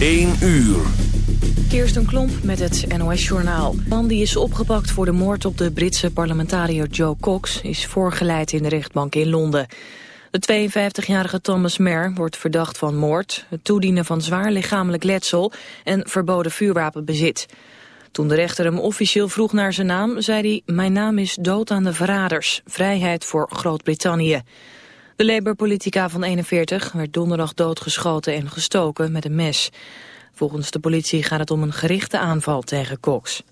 1 uur. Kirsten Klomp met het NOS-journaal. De man die is opgepakt voor de moord op de Britse parlementariër Joe Cox... is voorgeleid in de rechtbank in Londen. De 52-jarige Thomas Mer wordt verdacht van moord... het toedienen van zwaar lichamelijk letsel en verboden vuurwapenbezit. Toen de rechter hem officieel vroeg naar zijn naam, zei hij... mijn naam is dood aan de verraders, vrijheid voor Groot-Brittannië. De Labour-politica van 41 werd donderdag doodgeschoten en gestoken met een mes. Volgens de politie gaat het om een gerichte aanval tegen Cox.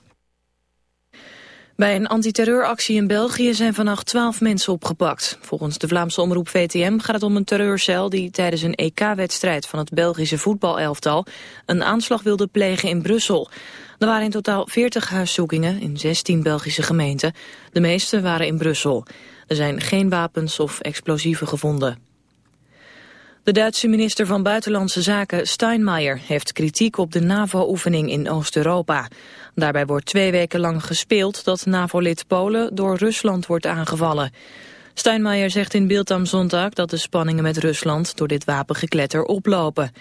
Bij een antiterreuractie in België zijn vannacht twaalf mensen opgepakt. Volgens de Vlaamse omroep VTM gaat het om een terreurcel die tijdens een EK-wedstrijd van het Belgische voetbalelftal een aanslag wilde plegen in Brussel. Er waren in totaal 40 huiszoekingen in 16 Belgische gemeenten. De meeste waren in Brussel. Er zijn geen wapens of explosieven gevonden. De Duitse minister van Buitenlandse Zaken Steinmeier heeft kritiek op de NAVO-oefening in Oost-Europa. Daarbij wordt twee weken lang gespeeld dat NAVO-lid Polen door Rusland wordt aangevallen. Steinmeier zegt in Beeld am Sonntag dat de spanningen met Rusland door dit wapengekletter oplopen.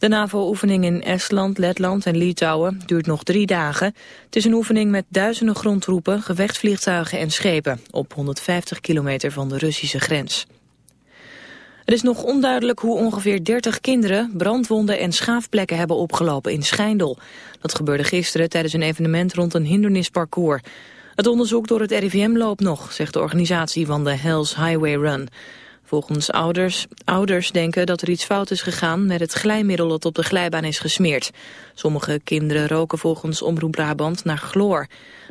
De NAVO-oefening in Estland, Letland en Litouwen duurt nog drie dagen. Het is een oefening met duizenden grondtroepen, gevechtsvliegtuigen en schepen... op 150 kilometer van de Russische grens. Het is nog onduidelijk hoe ongeveer 30 kinderen brandwonden en schaafplekken hebben opgelopen in Schijndel. Dat gebeurde gisteren tijdens een evenement rond een hindernisparcours. Het onderzoek door het RIVM loopt nog, zegt de organisatie van de Hells Highway Run. Volgens ouders, ouders denken dat er iets fout is gegaan met het glijmiddel dat op de glijbaan is gesmeerd. Sommige kinderen roken volgens Omroep Brabant naar chloor.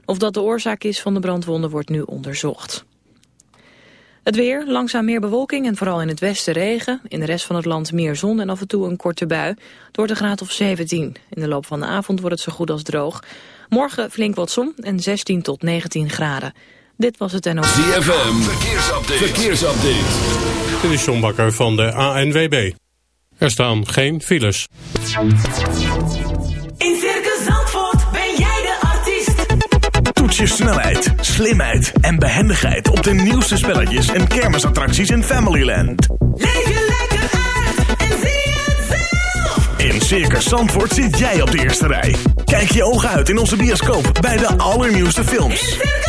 Of dat de oorzaak is van de brandwonden wordt nu onderzocht. Het weer, langzaam meer bewolking en vooral in het westen regen. In de rest van het land meer zon en af en toe een korte bui. Door de graad of 17. In de loop van de avond wordt het zo goed als droog. Morgen flink wat zon en 16 tot 19 graden. Dit was het NOS. ZFM, verkeersupdate. verkeersupdate. Dit is John Bakker van de ANWB. Er staan geen files. In Circus Zandvoort ben jij de artiest. Toets je snelheid, slimheid en behendigheid op de nieuwste spelletjes en kermisattracties in Familyland. Leef je lekker uit en zie het zelf. In Circus Zandvoort zit jij op de eerste rij. Kijk je ogen uit in onze bioscoop bij de allernieuwste In films. Circus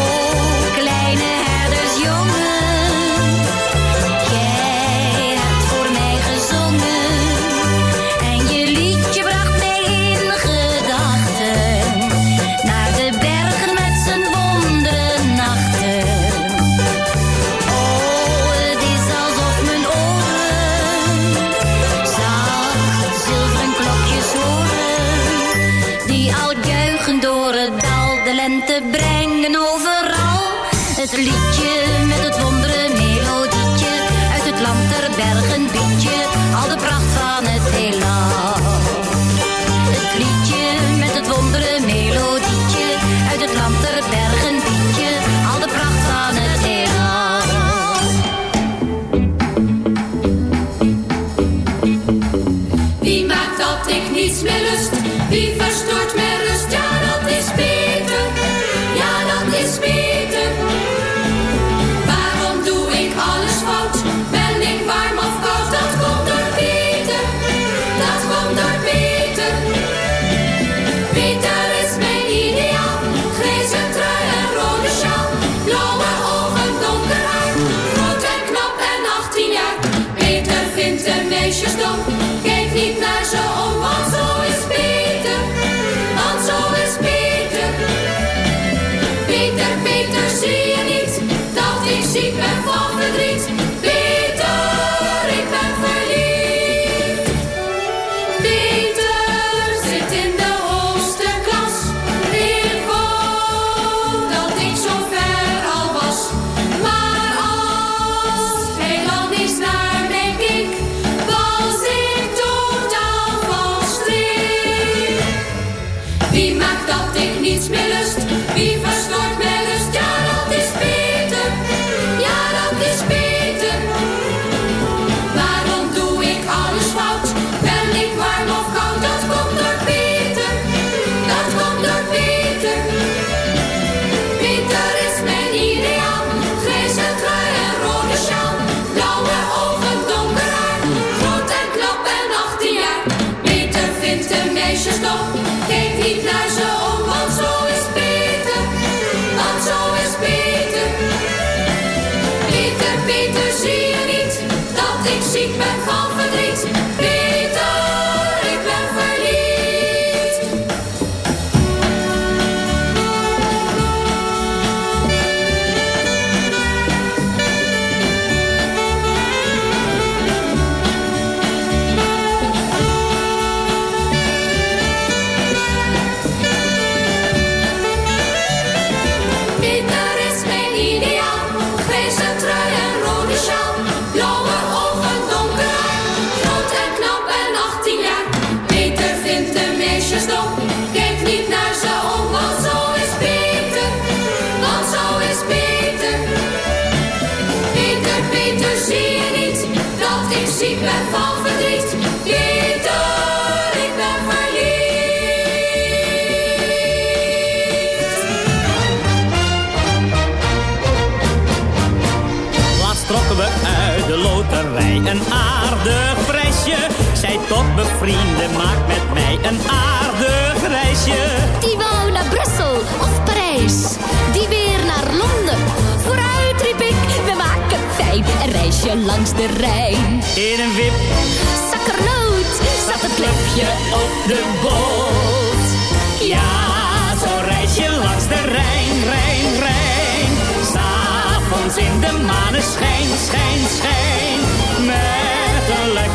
ben van verdriet. een aardig prijsje. Zij tot bevrienden maakt met mij een aardig reisje. Die wou naar Brussel of Parijs, die weer naar Londen. Vooruit riep mij een reisje langs de Rijn. In een wip, Zakkernoot zat een klepje op de boot. Ja, zo reis je langs de Rijn, Rijn, Rijn. S'avonds in de maneschijn, schijn, schijn. Een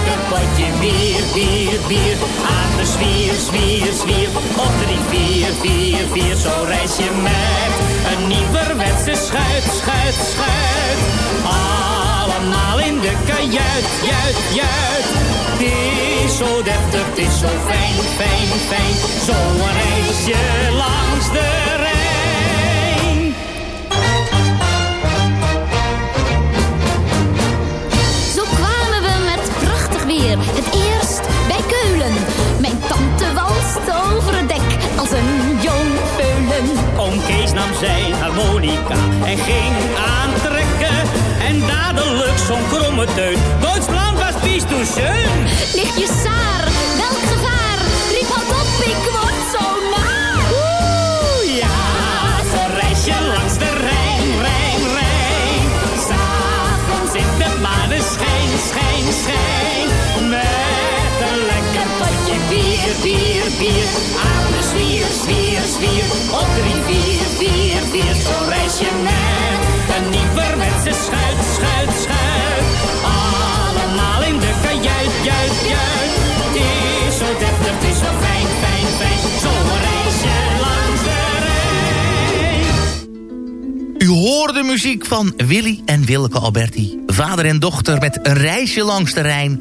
lekker potje bier, bier, bier. Aan de zwier, zwier, zwier. Op drie, vier, vier, vier. Zo reis je met een nieuwerwetse schuit, schuit, schuit. Allemaal in de kajuit, juit, juit. Het is zo deftig, het is zo fijn, fijn, fijn. Zo reis je langs de Rijn. Weer. Het eerst bij Keulen. Mijn tante walste over het dek als een jong peulen. Oom Kees nam zijn harmonica en ging aantrekken. En dadelijk zo'n kromme teut. Duitsland was pies toe schön. Lichtje Saar, welk gevaar? Riep op, ik word bier, bier. Aan de zwier, zwier, zwier. Op drie, vier, vier, vier. Zo reis je met een nieuwerwetse schuit, schuit, schuit. Allemaal in de kajuit, juit, juit. Het is zo deftig, het is zo fijn, fijn, fijn. Zo reis je langs de Rijn. U hoorde muziek van Willy en Willeke Alberti. Vader en dochter met een reisje langs de Rijn.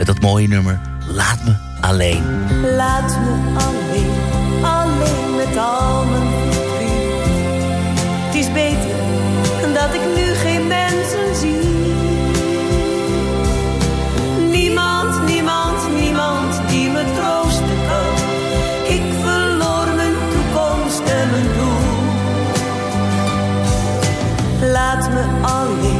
met dat mooie nummer Laat Me Alleen. Laat me alleen, alleen met al mijn verdriet. Het is beter dat ik nu geen mensen zie. Niemand, niemand, niemand die me troosten kan. Ik verloor mijn toekomst en mijn doel. Laat me alleen, alleen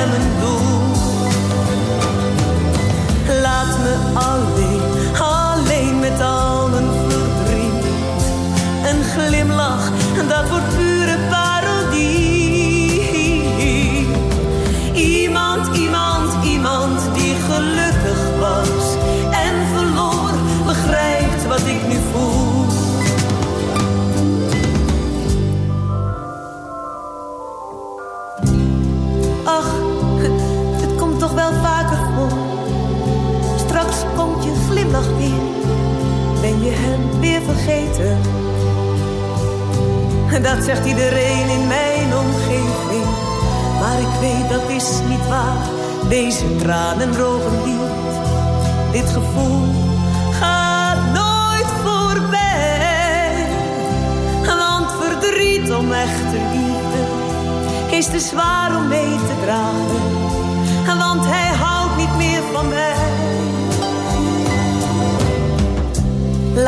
Toekomst en mijn je hem weer vergeten? Dat zegt iedereen in mijn omgeving. Maar ik weet dat is niet waar, deze tranen drogen niet. Dit gevoel gaat nooit voorbij. Want verdriet om echte liefde is te zwaar om mee te dragen.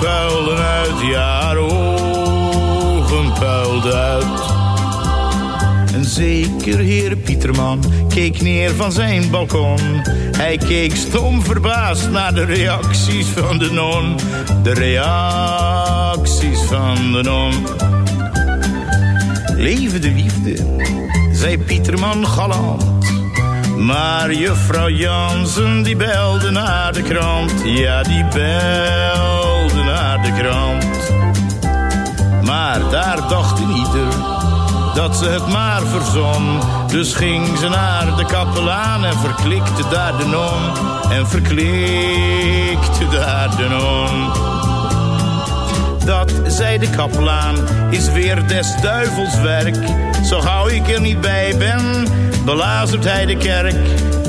puilden uit, ja, haar ogen puilden uit. En zeker heer Pieterman keek neer van zijn balkon. Hij keek stom verbaasd naar de reacties van de non. De reacties van de non. Leven de liefde, zei Pieterman galant. Maar juffrouw Jansen die belde naar de krant. Ja, die belde naar de krant. Maar daar dacht ieder dat ze het maar verzon. Dus ging ze naar de kapelaan en verklikte daar de non. En verklikte daar de non. Dat, zei de kapelaan, is weer des duivels werk. Zo gauw ik er niet bij ben, belazert hij de kerk.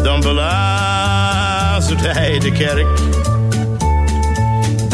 Dan belazert hij de kerk.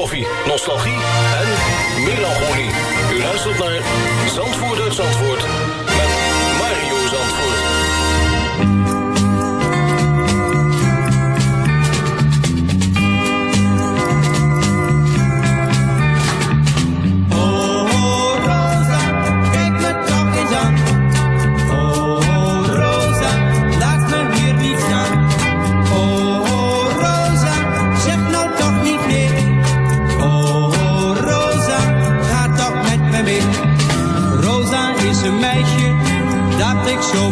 koffie, nostalgie en melancholie. U luistert naar Zandvoort uit Zandvoort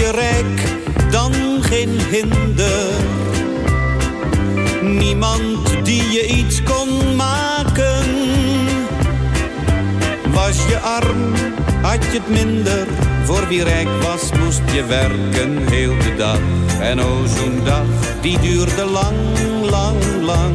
Je rijk, dan geen hinder. Niemand die je iets kon maken. Was je arm, had je het minder. Voor wie rijk was, moest je werken heel de dag. En o, zo'n dag, die duurde lang, lang, lang.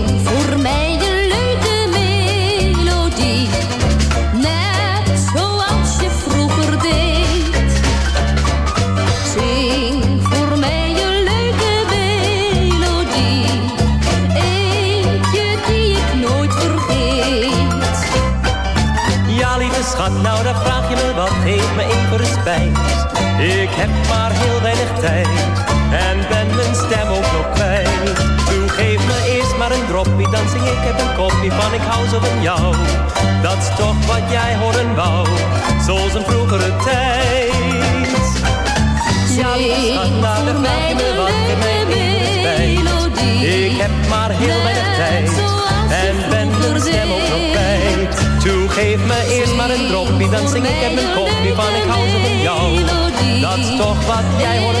Ik heb maar heel weinig tijd en ben mijn stem ook nog kwijt. Toen geef me eerst maar een droppie, dan zing ik heb een kopje van ik hou zo van jou. Dat is toch wat jij horen wou, zoals een vroegere tijd. Ja, schat, nou dan vraag je me wat. Ik heb maar heel weinig tijd en ben mijn stem ook nog kwijt. Toe geef me eerst maar een droppie, dan zing ik heb een kopje van ik is toch wat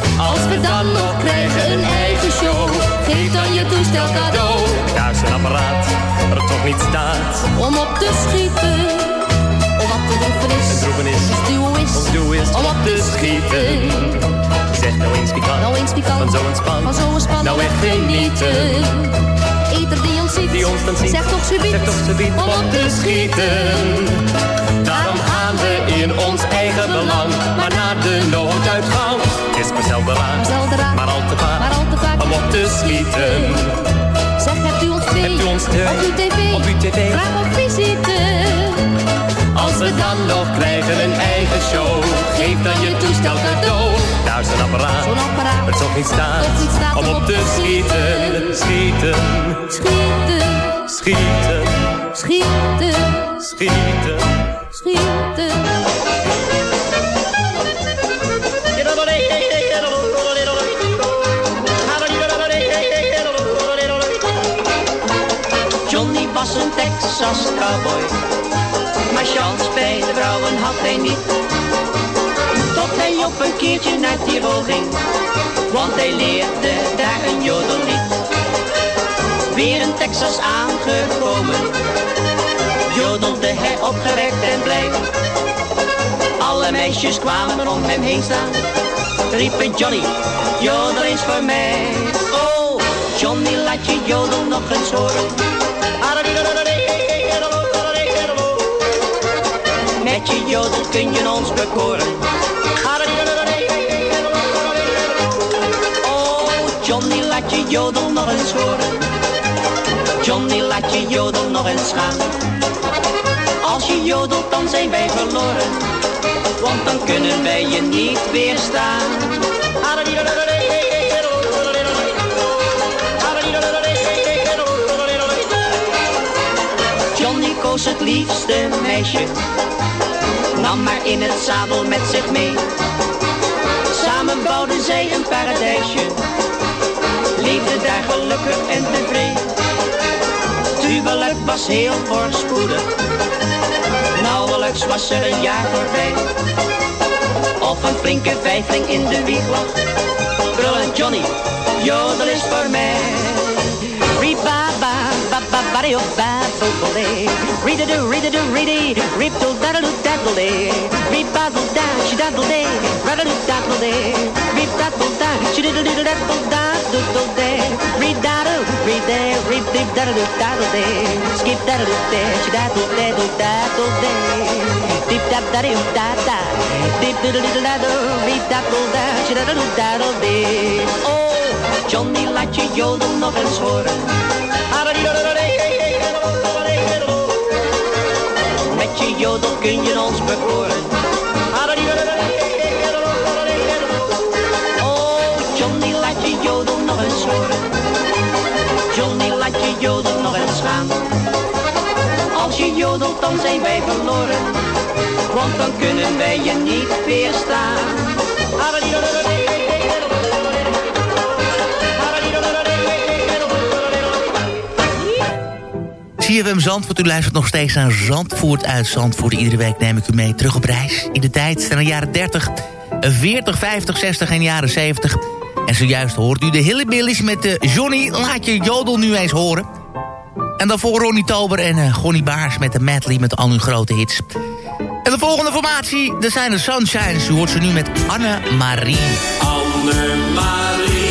Als we dan nog krijgen een eigen show, geef dan je toestel cadeau. Daar is een apparaat, er toch niet staat. Om op te schieten, om wat te droeven is. Een droeven is, Ons duo is, ons doel is om op te schieten. Zeg nou eens wie kan, Nou eens van zo'n span. van zo'n span nou echt genieten. ons dan ziet. Zeg toch subiet, Zeg toch subiet om op te schieten. Daarom in ons eigen belang, maar naar de nooduitgang. Is me zelden raar, maar al te vaak, maar al te vaak. om op te schieten. Zeg, hebt u ons? Hebt u ons? Op uw tv? Op uw tv? Graag op visite. Als we dan nog krijgen een eigen show, geef dan je toestel cadeau. Daar is een apparaat, Zo'n apparaat. het niet staat om op te schieten. Schieten, Schieten, schieten, schieten, schieten. schieten. Johnny was een Texas cowboy, maar chance bij de vrouwen had hij niet. Tot hij op een keertje naar Tirol ging, want hij leerde daar een jodellied. Weer in Texas aangekomen, jodelde hij opgerekt en blij. Alle meisjes kwamen om hem heen staan, riepen Johnny, jodel eens voor mij. Oh, Johnny laat je jodel nog eens horen. Met je jodel kun je ons bekoren. Oh, Johnny, laat je jodel nog eens horen. Johnny, laat je jodel nog eens gaan. Als je jodelt, dan zijn wij verloren. Want dan kunnen wij je niet weerstaan. Johnny koos het liefste meisje, nam maar in het zadel met zich mee. Samen bouwden zij een paradijsje, leefde daar gelukkig en tevreden. Huwelijk was heel voorspoedig, nauwelijks was er een jaar voorbij. Of een flinke vijfling in de wieg lag, Johnny, jodel is voor mij. Ribaba, baba, oh, babble, day. Read it, read it, read rip, do, daddle, daddle, day. Rip, daddle, da, she daddle, day. Raddle, daddle, day. Rip, daddle, da, she diddle, diddle, daddle, daddle, day. Read, daddle, read, day. Rip, dip, daddle, daddle, day. Skip, daddle, day, she daddle, daddle, daddle, day. Dip, dap, daddy, da, da. Dip, diddle, diddle, daddle, rip, daddle, da, she daddle, daddle, day. Oh, Johnny, laat je jodel nog eens horen. Met je jodel kun je ons bekoren. Oh, Johnny, laat je jodel eens laat je jodel nog eens gaan. Als je jodelt, dan zijn wij verloren. Want dan kunnen wij je niet weerstaan. CFM Zandvoort, u luistert nog steeds naar Zandvoort uit Zandvoort. Iedere week neem ik u mee terug op reis. In de tijd zijn de jaren 30, 40, 50, 60 en jaren 70. En zojuist hoort u de Hillebillies met de Johnny Laat je Jodel nu eens horen. En daarvoor Ronnie Tober en uh, Gonnie Baars met de medley met al hun grote hits. En de volgende formatie, dat zijn de Sunshines. U hoort ze nu met Anne-Marie. Anne-Marie,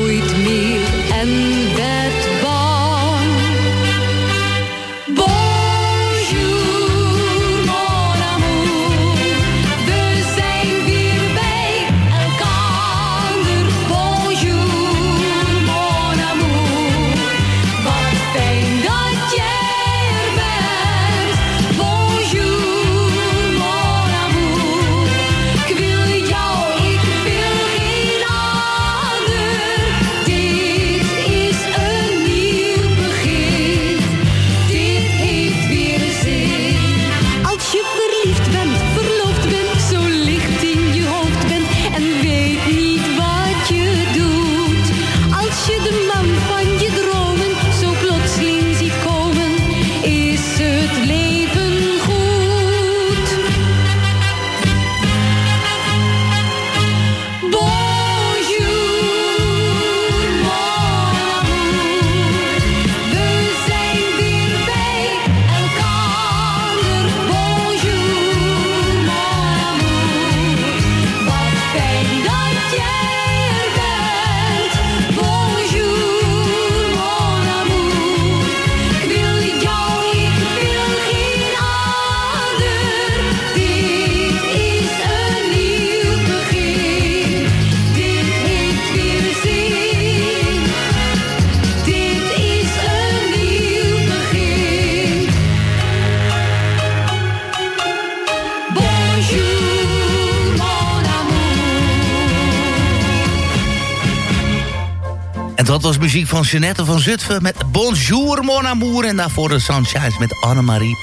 muziek van Jeanette van Zutphen met Bonjour mon amour. En daarvoor de Sunshines met Annemarie.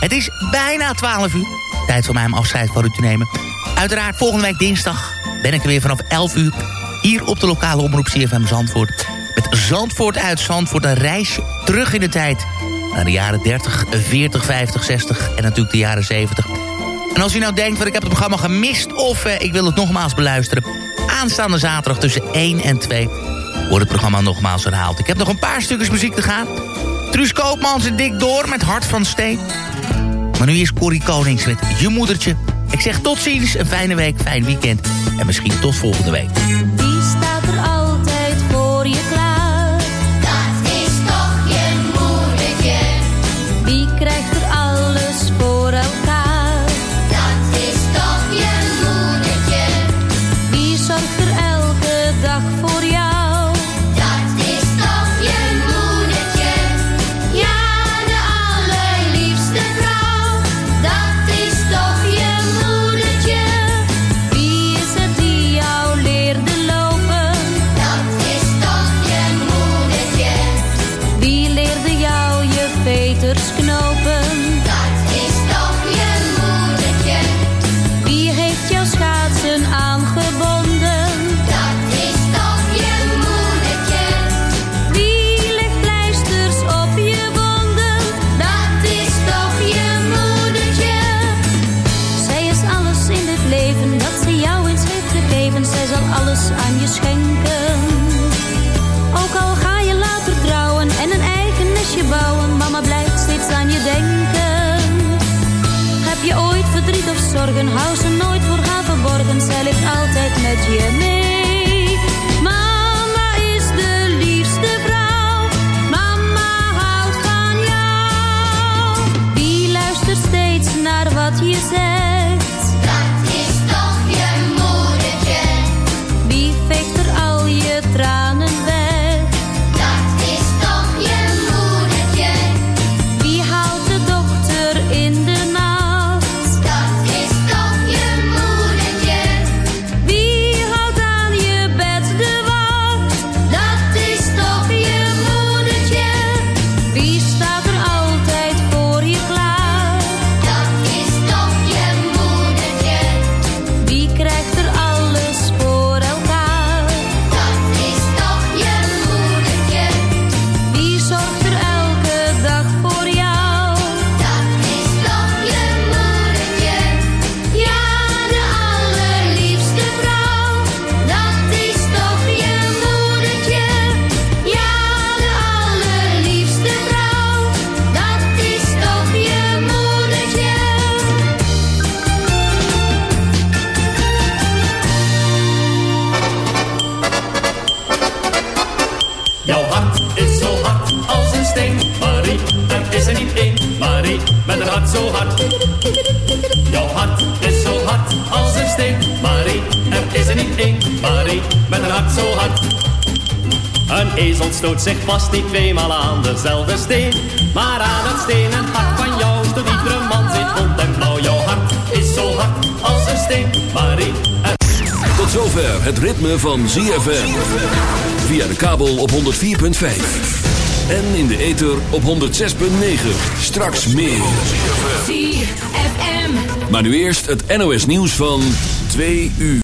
Het is bijna 12 uur. Tijd voor mij om afscheid van u te nemen. Uiteraard volgende week dinsdag ben ik er weer vanaf 11 uur. Hier op de lokale omroep CFM Zandvoort. Met Zandvoort uit Zandvoort. Een reisje terug in de tijd. Naar de jaren 30, 40, 50, 60 en natuurlijk de jaren 70. En als u nou denkt, van ik heb het programma gemist... of eh, ik wil het nogmaals beluisteren... Aanstaande zaterdag tussen 1 en 2 wordt het programma nogmaals herhaald. Ik heb nog een paar stukjes muziek te gaan. Truus Koopmans en dik Door met Hart van Steen. Maar nu is Corrie Konings met Je Moedertje. Ik zeg tot ziens, een fijne week, fijn weekend. En misschien tot volgende week. you said. Past niet tweemaal aan dezelfde steen. Maar aan het stenen hart van jou de iedere man zit rond en blauw. Jouw hart is zo hard als een steen, maar Het... Tot zover het ritme van ZFM. Via de kabel op 104.5. En in de ether op 106.9. Straks meer. ZFM. Maar nu eerst het NOS nieuws van 2 uur.